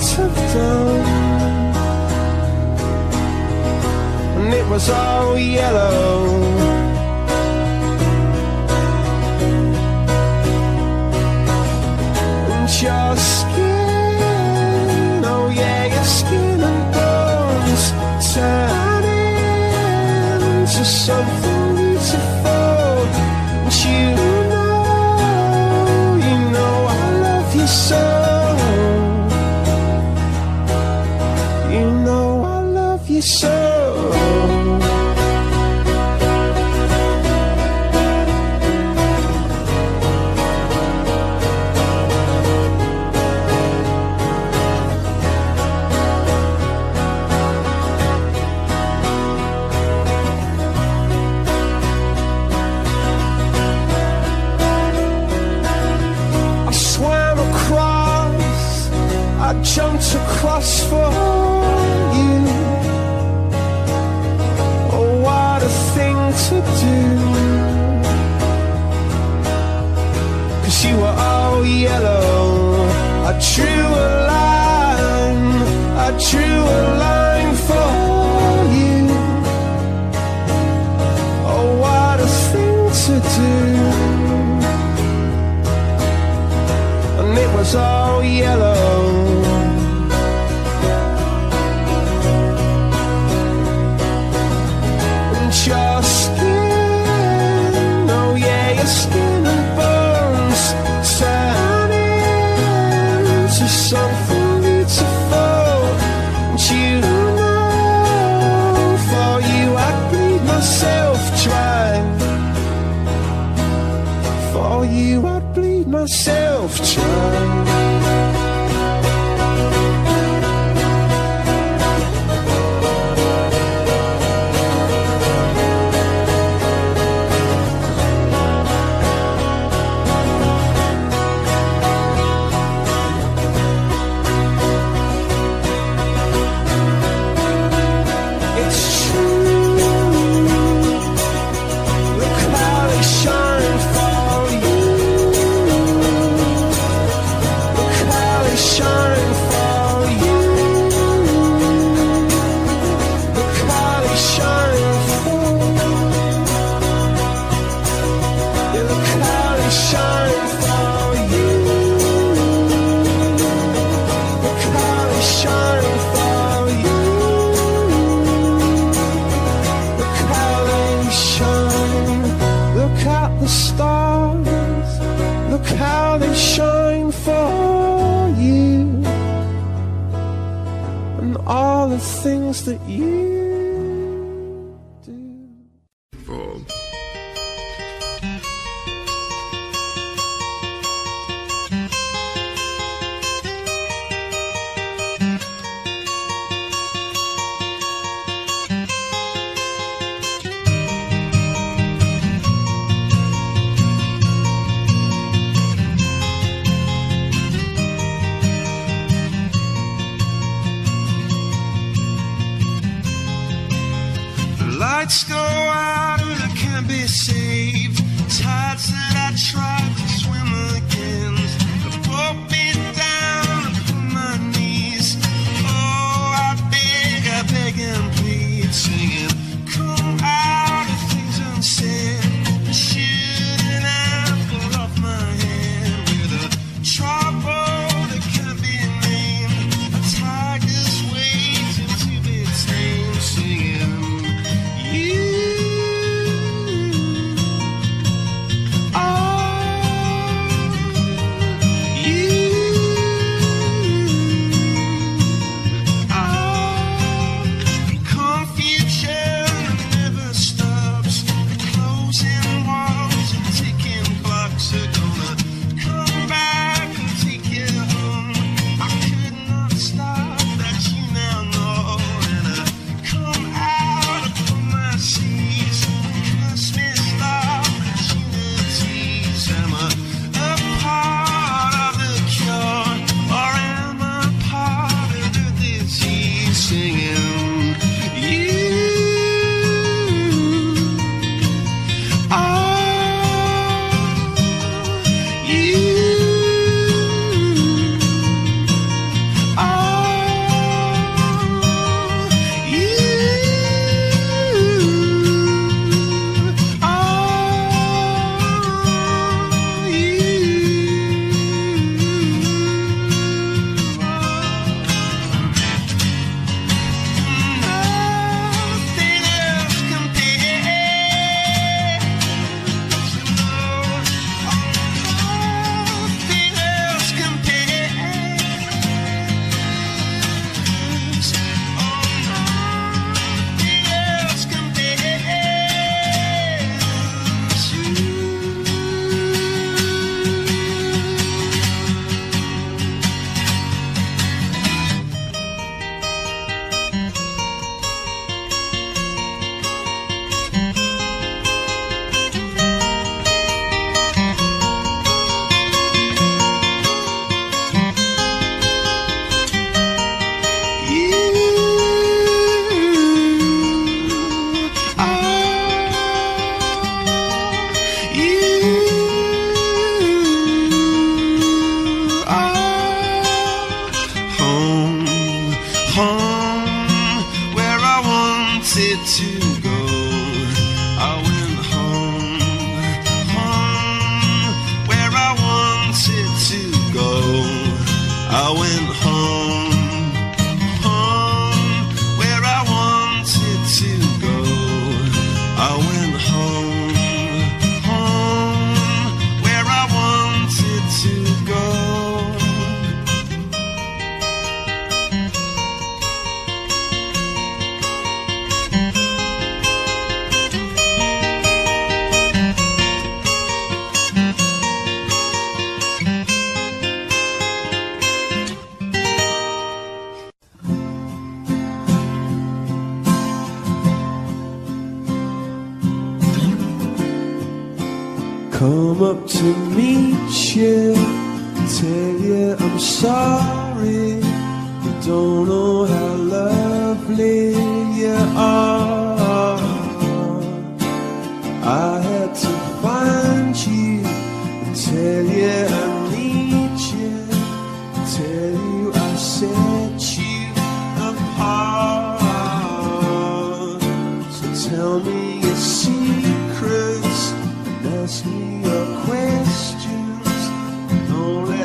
have and it was all yellow. lost for the things that you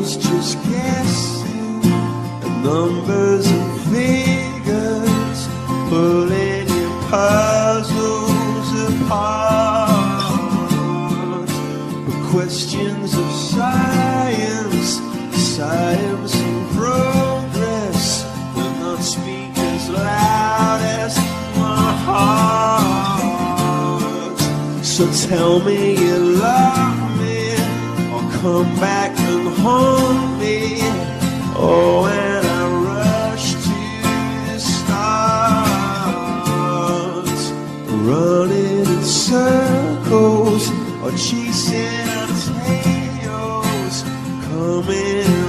was just guessing at numbers and figures, pulling your puzzles apart. But questions of science, science and progress will not speak as loud as my heart. So tell me you love come back and haunt me. Oh, and I rush to the stars, running in circles or chasing our tails, coming.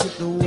took the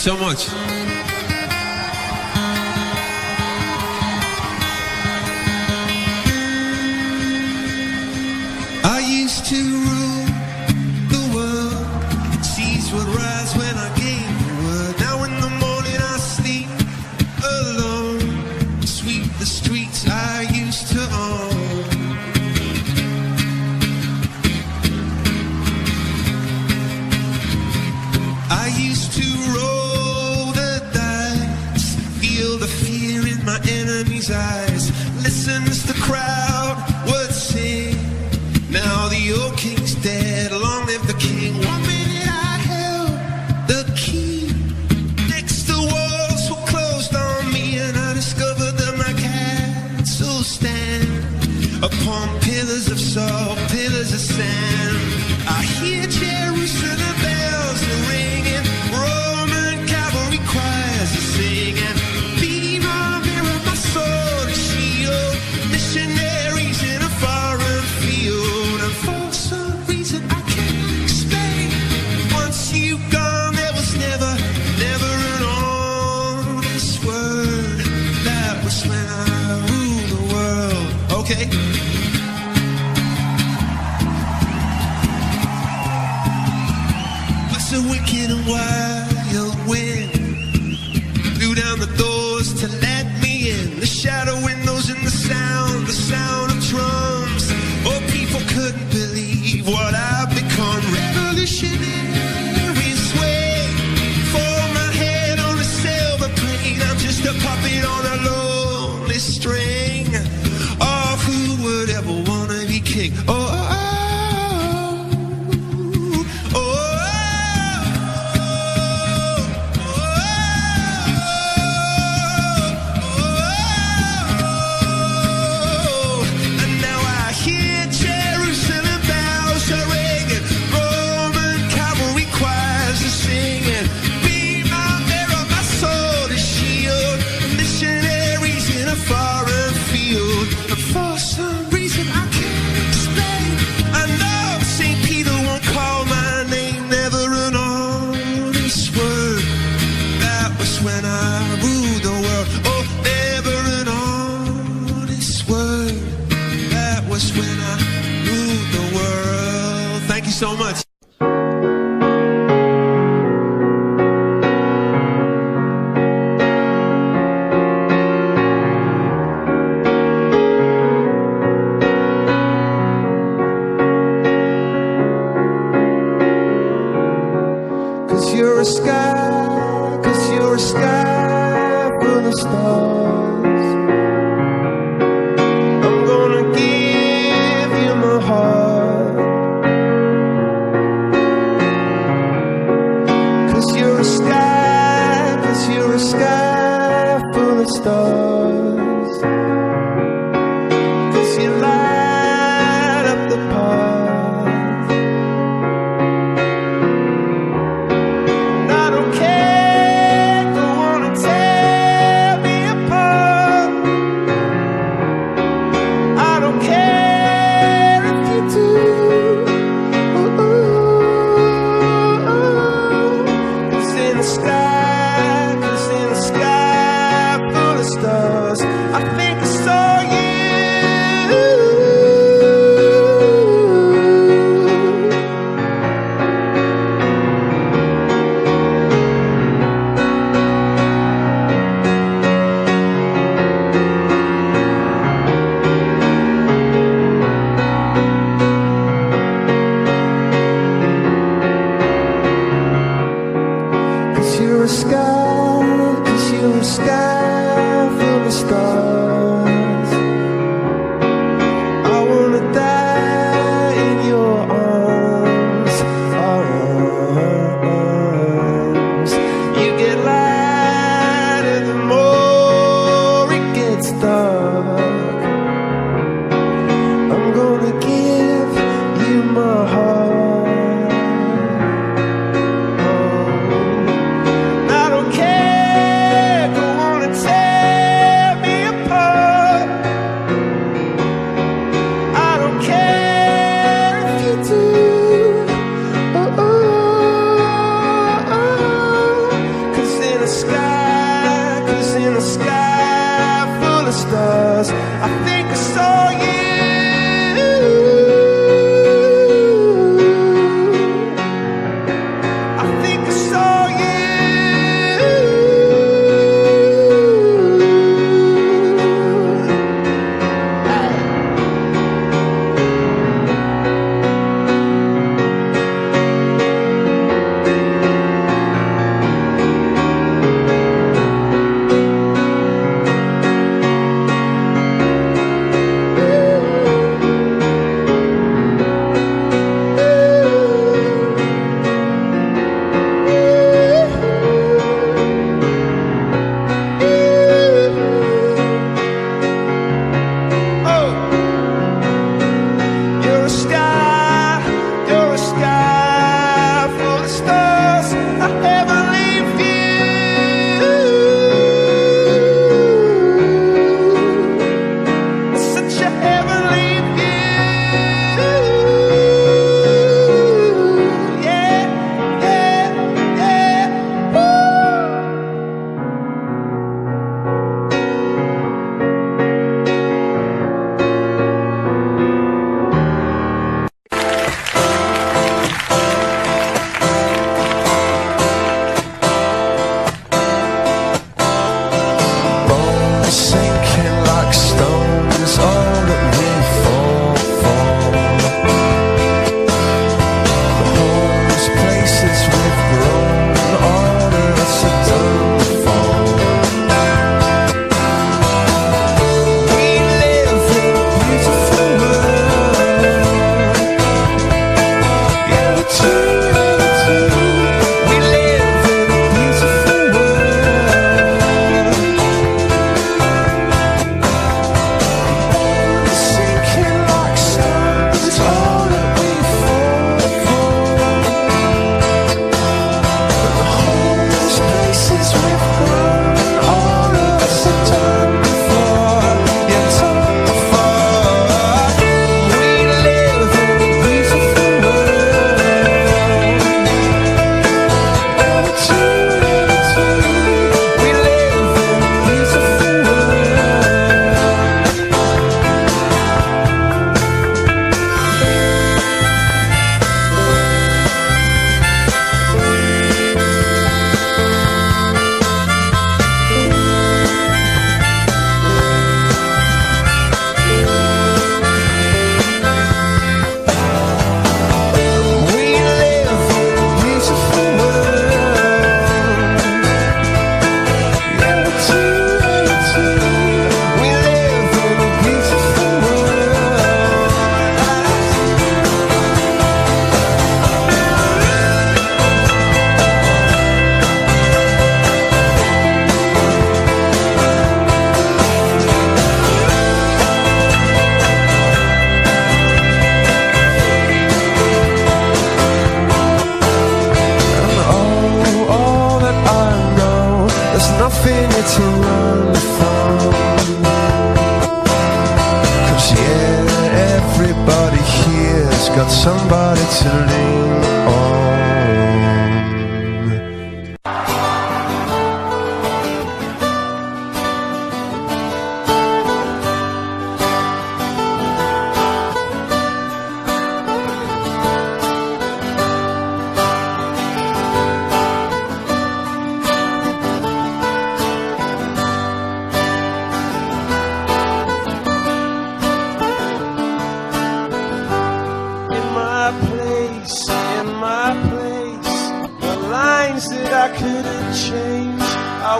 so much. Okay. stop. sky, cause you're a sky full of stars.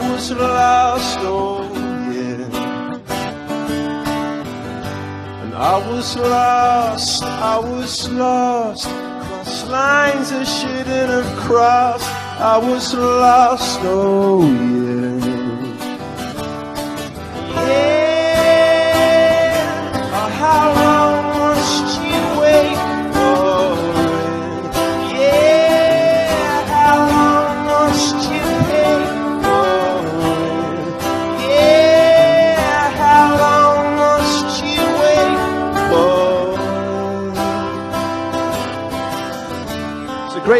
was lost, oh yeah. And I was lost, I was lost. Cross lines of shit and cross. I was lost, oh yeah.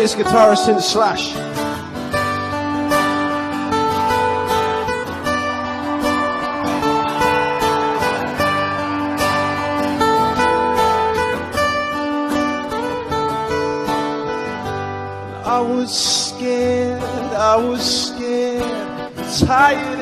greatest guitarist since Slash. I was scared, I was scared, tired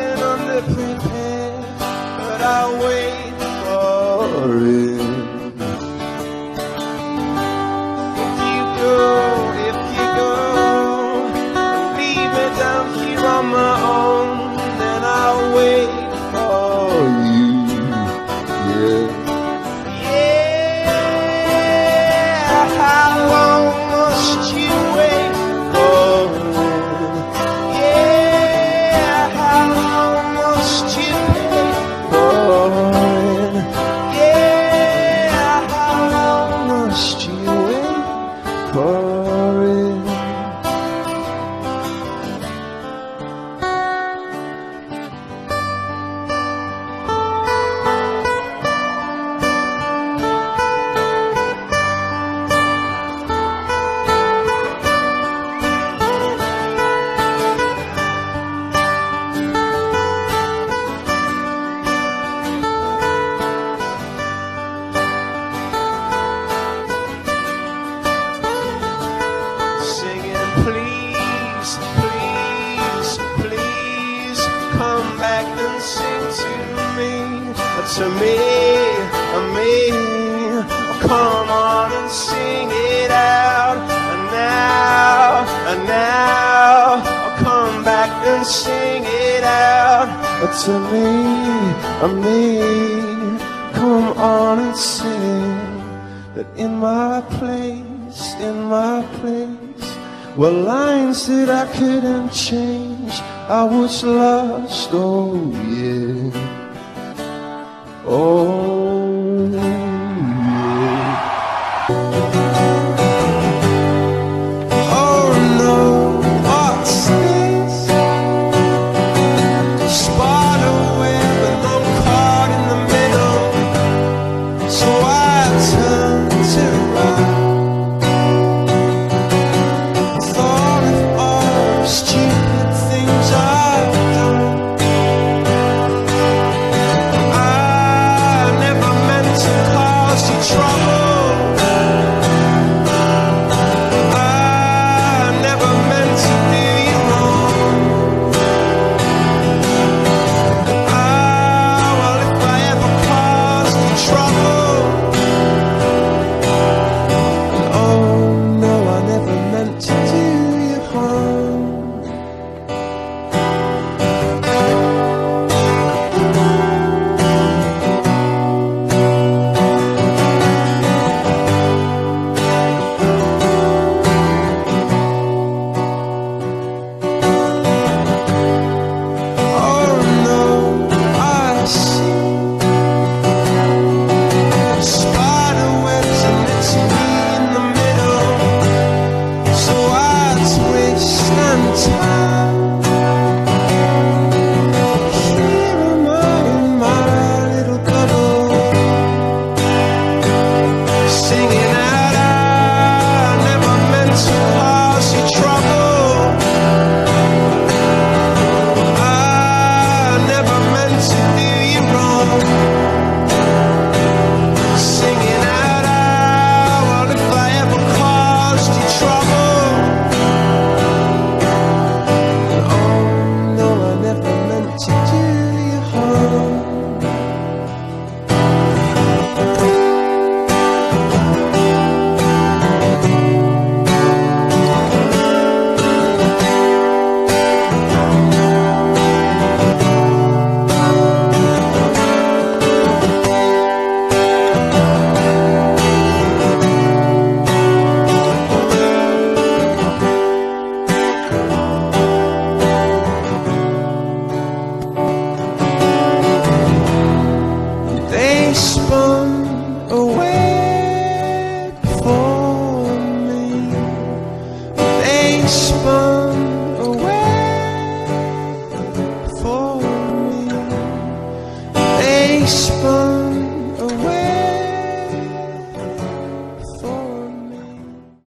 that I couldn't change. I was lost, oh yeah. Oh.